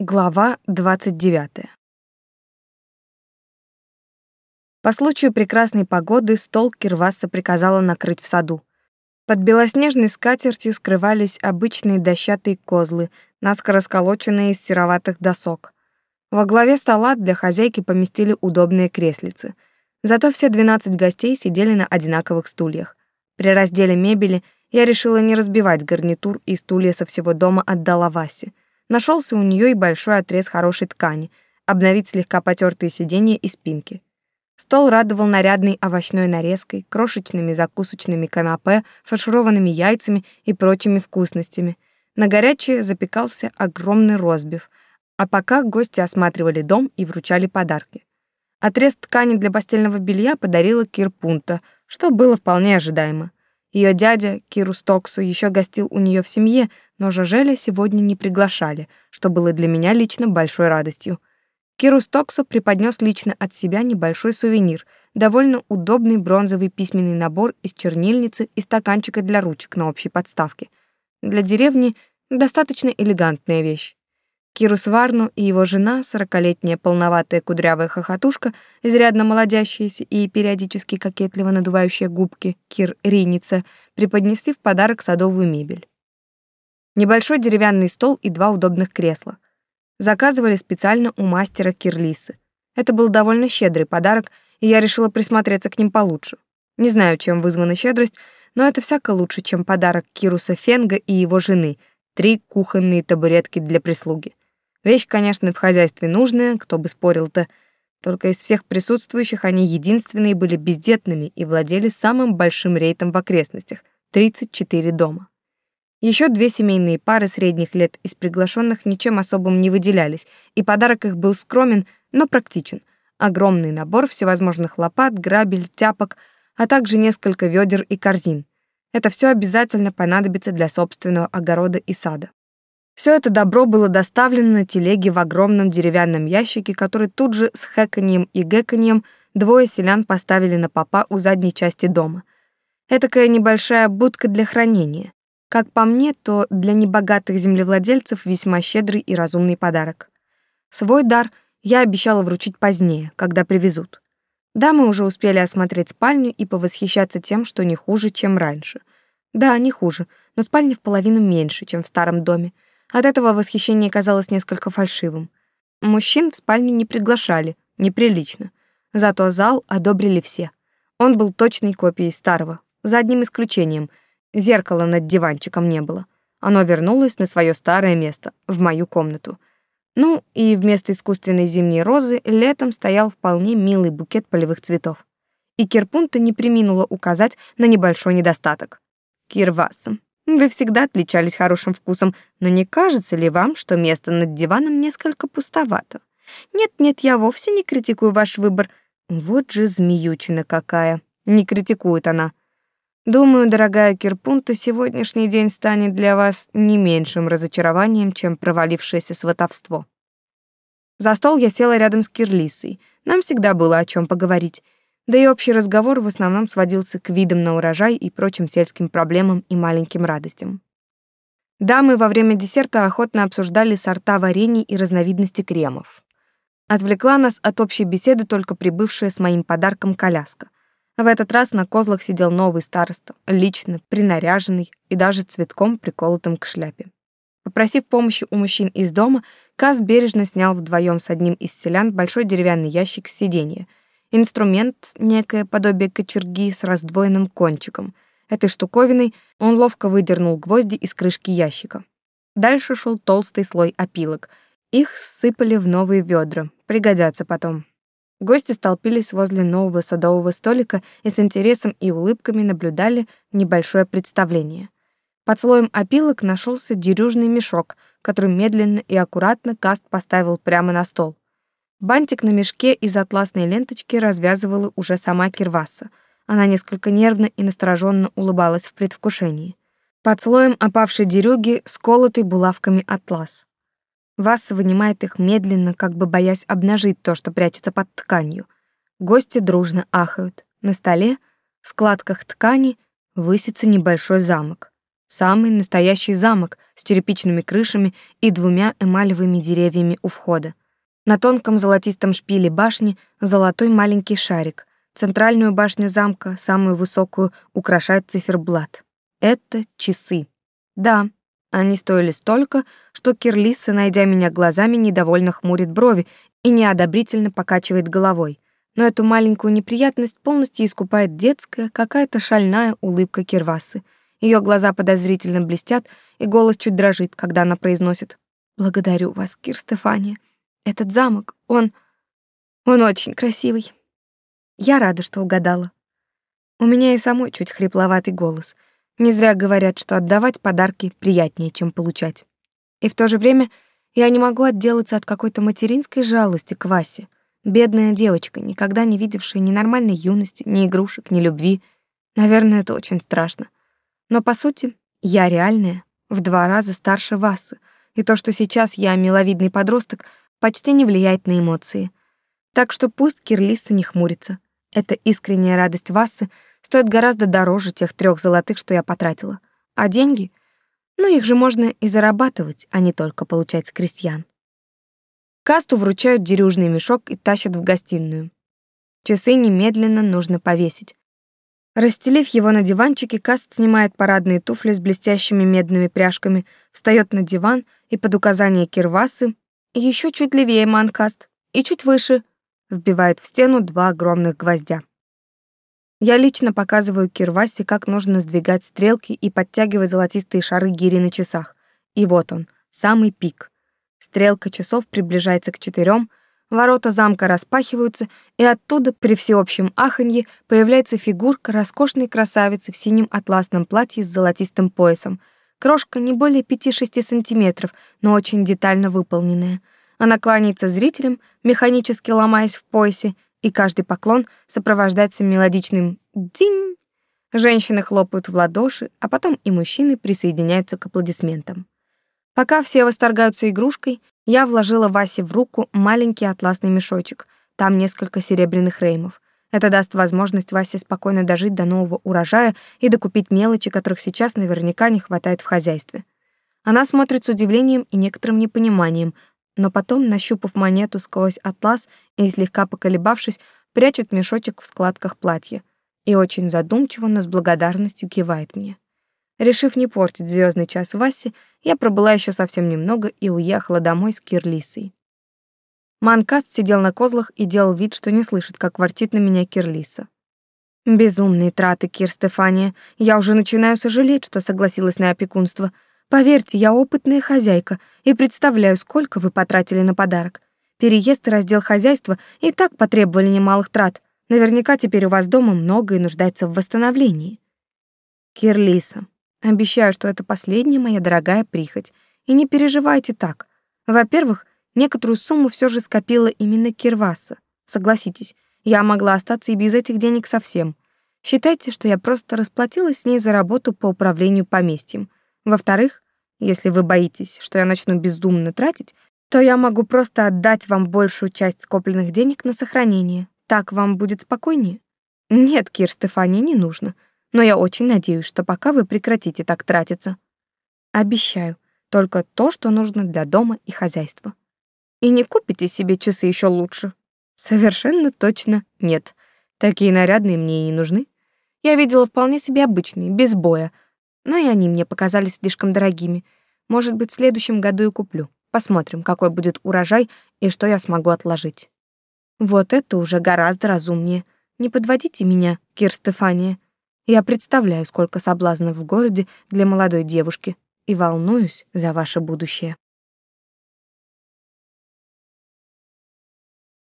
Глава 29. По случаю прекрасной погоды стол Кирваса приказала накрыть в саду. Под белоснежной скатертью скрывались обычные дощатые козлы, наскоро сколоченные из сероватых досок. Во главе стола для хозяйки поместили удобные креслицы. Зато все 12 гостей сидели на одинаковых стульях. При разделе мебели я решила не разбивать гарнитур и стулья со всего дома отдала Васе — Нашелся у нее и большой отрез хорошей ткани, обновить слегка потертые сиденья и спинки. Стол радовал нарядной овощной нарезкой, крошечными закусочными канапе, фаршированными яйцами и прочими вкусностями. На горячее запекался огромный розбив, а пока гости осматривали дом и вручали подарки. Отрез ткани для постельного белья подарила Кирпунта, что было вполне ожидаемо. Ее дядя, Киру Стоксу, еще гостил у нее в семье, но Жажеля сегодня не приглашали, что было для меня лично большой радостью. Киру Стоксу преподнес лично от себя небольшой сувенир, довольно удобный бронзовый письменный набор из чернильницы и стаканчика для ручек на общей подставке. Для деревни достаточно элегантная вещь. Кирус Варну и его жена, сорокалетняя полноватая кудрявая хохотушка, изрядно молодящаяся и периодически кокетливо надувающая губки, Кир Риница, преподнесли в подарок садовую мебель. Небольшой деревянный стол и два удобных кресла. Заказывали специально у мастера Кирлисы. Это был довольно щедрый подарок, и я решила присмотреться к ним получше. Не знаю, чем вызвана щедрость, но это всяко лучше, чем подарок Кируса Фенга и его жены — три кухонные табуретки для прислуги. Вещь, конечно, в хозяйстве нужная, кто бы спорил-то. Только из всех присутствующих они единственные были бездетными и владели самым большим рейтом в окрестностях — 34 дома. Еще две семейные пары средних лет из приглашенных ничем особым не выделялись, и подарок их был скромен, но практичен. Огромный набор всевозможных лопат, грабель, тяпок, а также несколько ведер и корзин. Это все обязательно понадобится для собственного огорода и сада. Все это добро было доставлено на телеге в огромном деревянном ящике, который тут же с хэканьем и гэканьем двое селян поставили на попа у задней части дома. Этакая небольшая будка для хранения. Как по мне, то для небогатых землевладельцев весьма щедрый и разумный подарок. Свой дар я обещала вручить позднее, когда привезут. Дамы уже успели осмотреть спальню и повосхищаться тем, что не хуже, чем раньше. Да, не хуже, но спальня в половину меньше, чем в старом доме — от этого восхищение казалось несколько фальшивым. Мужчин в спальню не приглашали, неприлично. Зато зал одобрили все. Он был точной копией старого, за одним исключением. Зеркала над диванчиком не было. Оно вернулось на свое старое место, в мою комнату. Ну, и вместо искусственной зимней розы летом стоял вполне милый букет полевых цветов. И Кирпунта не приминула указать на небольшой недостаток. Кирвасом. Вы всегда отличались хорошим вкусом, но не кажется ли вам, что место над диваном несколько пустовато? Нет-нет, я вовсе не критикую ваш выбор. Вот же змеючина какая. Не критикует она. Думаю, дорогая Кирпунта, сегодняшний день станет для вас не меньшим разочарованием, чем провалившееся сватовство. За стол я села рядом с Кирлисой. Нам всегда было о чем поговорить да и общий разговор в основном сводился к видам на урожай и прочим сельским проблемам и маленьким радостям. Дамы во время десерта охотно обсуждали сорта варений и разновидности кремов. Отвлекла нас от общей беседы только прибывшая с моим подарком коляска. В этот раз на козлах сидел новый староста, лично, принаряженный и даже цветком, приколотым к шляпе. Попросив помощи у мужчин из дома, Каз бережно снял вдвоем с одним из селян большой деревянный ящик с сиденья — Инструмент — некое подобие кочерги с раздвоенным кончиком. Этой штуковиной он ловко выдернул гвозди из крышки ящика. Дальше шел толстый слой опилок. Их сыпали в новые ведра, пригодятся потом. Гости столпились возле нового садового столика и с интересом и улыбками наблюдали небольшое представление. Под слоем опилок нашелся дерюжный мешок, который медленно и аккуратно Каст поставил прямо на стол. Бантик на мешке из атласной ленточки развязывала уже сама Кирваса. Она несколько нервно и настороженно улыбалась в предвкушении. Под слоем опавшей дерюги сколотый булавками атлас. Васса вынимает их медленно, как бы боясь обнажить то, что прячется под тканью. Гости дружно ахают. На столе, в складках ткани, высится небольшой замок. Самый настоящий замок с черепичными крышами и двумя эмалевыми деревьями у входа. На тонком золотистом шпиле башни золотой маленький шарик. Центральную башню замка, самую высокую, украшает циферблат. Это часы. Да, они стоили столько, что Кирлиса, найдя меня глазами, недовольно хмурит брови и неодобрительно покачивает головой. Но эту маленькую неприятность полностью искупает детская, какая-то шальная улыбка Кирвасы. Ее глаза подозрительно блестят, и голос чуть дрожит, когда она произносит «Благодарю вас, Кир Стефания. Этот замок, он... он очень красивый. Я рада, что угадала. У меня и самой чуть хрипловатый голос. Не зря говорят, что отдавать подарки приятнее, чем получать. И в то же время я не могу отделаться от какой-то материнской жалости к Васе. Бедная девочка, никогда не видевшая ни нормальной юности, ни игрушек, ни любви. Наверное, это очень страшно. Но, по сути, я реальная, в два раза старше Васы, и то, что сейчас я миловидный подросток, почти не влияет на эмоции. Так что пусть Кирлиса не хмурится. Эта искренняя радость Васы стоит гораздо дороже тех трех золотых, что я потратила. А деньги? Ну, их же можно и зарабатывать, а не только получать с крестьян. Касту вручают дерюжный мешок и тащат в гостиную. Часы немедленно нужно повесить. Расстелив его на диванчике, Каст снимает парадные туфли с блестящими медными пряжками, встает на диван и под указание Кирвасы еще чуть левее Манкаст и чуть выше вбивает в стену два огромных гвоздя. Я лично показываю Кирвасе, как нужно сдвигать стрелки и подтягивать золотистые шары гири на часах. И вот он, самый пик. Стрелка часов приближается к четырем, ворота замка распахиваются, и оттуда при всеобщем аханье появляется фигурка роскошной красавицы в синем атласном платье с золотистым поясом. Крошка не более пяти-шести сантиметров, но очень детально выполненная — она кланяется зрителям, механически ломаясь в поясе, и каждый поклон сопровождается мелодичным «динь». Женщины хлопают в ладоши, а потом и мужчины присоединяются к аплодисментам. Пока все восторгаются игрушкой, я вложила Васе в руку маленький атласный мешочек. Там несколько серебряных реймов. Это даст возможность Васе спокойно дожить до нового урожая и докупить мелочи, которых сейчас наверняка не хватает в хозяйстве. Она смотрит с удивлением и некоторым непониманием, но потом, нащупав монету сквозь атлас и слегка поколебавшись, прячет мешочек в складках платья и очень задумчиво, но с благодарностью кивает мне. Решив не портить звездный час Васе, я пробыла еще совсем немного и уехала домой с Кирлисой. Манкаст сидел на козлах и делал вид, что не слышит, как ворчит на меня Кирлиса. Безумные траты, Кир Стефания. Я уже начинаю сожалеть, что согласилась на опекунство — Поверьте, я опытная хозяйка и представляю, сколько вы потратили на подарок. Переезд и раздел хозяйства и так потребовали немалых трат. Наверняка теперь у вас дома многое нуждается в восстановлении. Кирлиса, обещаю, что это последняя моя дорогая прихоть. И не переживайте так. Во-первых, некоторую сумму все же скопила именно Кирваса. Согласитесь, я могла остаться и без этих денег совсем. Считайте, что я просто расплатилась с ней за работу по управлению поместьем. Во-вторых, если вы боитесь, что я начну бездумно тратить, то я могу просто отдать вам большую часть скопленных денег на сохранение. Так вам будет спокойнее? Нет, Кир Стефания, не нужно. Но я очень надеюсь, что пока вы прекратите так тратиться. Обещаю, только то, что нужно для дома и хозяйства. И не купите себе часы еще лучше. Совершенно точно нет. Такие нарядные мне и не нужны. Я видела вполне себе обычные, без боя, но и они мне показались слишком дорогими. Может быть, в следующем году и куплю. Посмотрим, какой будет урожай и что я смогу отложить. Вот это уже гораздо разумнее. Не подводите меня, Кир Стефания. Я представляю, сколько соблазнов в городе для молодой девушки и волнуюсь за ваше будущее.